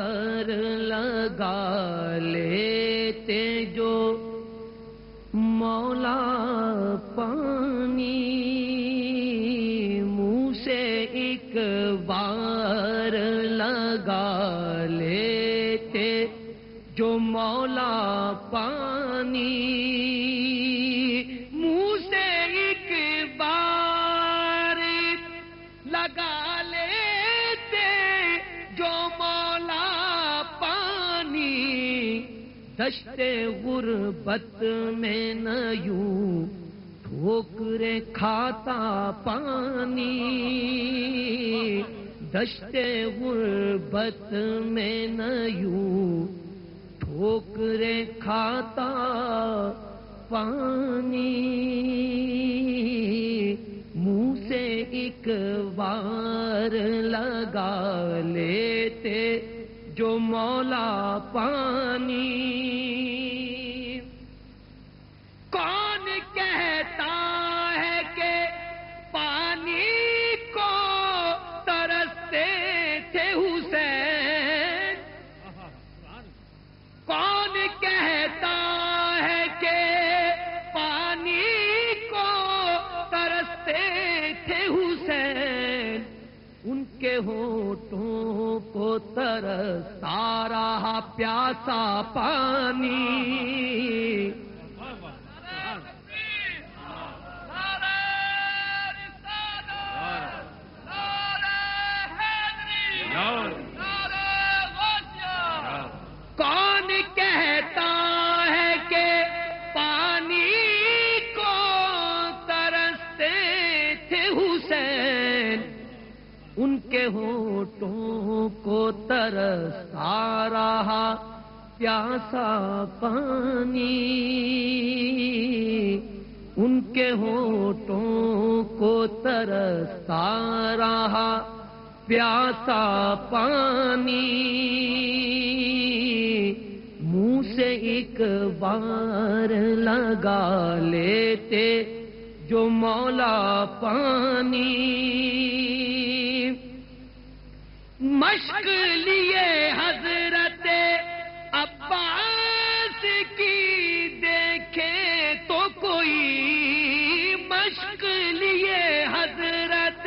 لگا لیتے جو مولا پانی۔ منہ سے ایک بار لگا لیتے جو مولا پانی۔ دشت غربت میں نہ یوں ٹھوکرے کھاتا پانی۔ دشت غربت میں نہ یوں ٹھوکرے کھاتا پانی۔ منہ سے ایک بار لگا لیتے جو مولا پانی کے ہوٹوں کو ترستا رہا پیاسا پانی کون ان کے ہوٹوں کو ترستا رہا، پیاسا پانی۔ ان کے ہوٹوں کو ترستا رہا، پیاسا پانی۔ منہ سے ایک بار لگا لیتے جو مولا پانی مشق لیے حضرت عباس کی دیکھے تو کوئی مشق لیے حضرت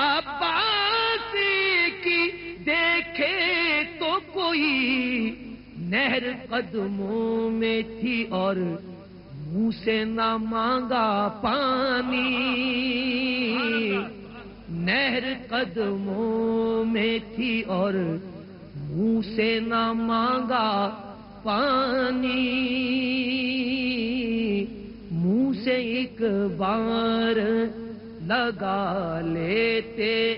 عباس کی دیکھے تو کوئی نہر قدموں میں تھی اور منہ سے نہ مانگا پانی۔ نہر قدموں میں تھی اور منہ سے نہ مانگا پانی۔ منہ سے ایک بار لگا لیتے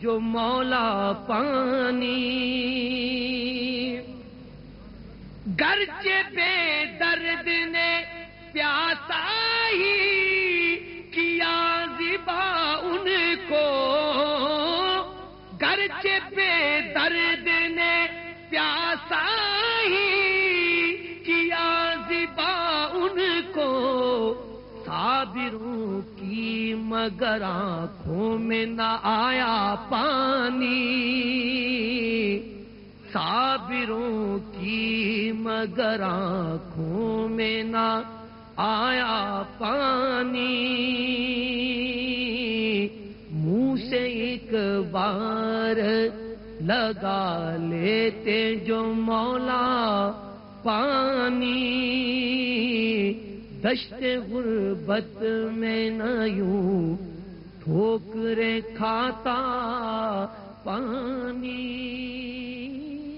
جو مولا پانی۔ گرچہ بے درد نے پیاسا ہی کیا زبا ان کو۔ گرچہ بے درد نے پیاسا ہی کیا زبا ان کو۔ صابروں کی مگر آنکھوں میں نہ آیا پانی۔ صابروں کی مگر آنکھوں میں نہ آیا پانی۔ منہ سے ایک بار لگا لیتے جو مولا پانی۔ دشت غربت میں نہ یوں ٹھوکرے کھاتا پانی۔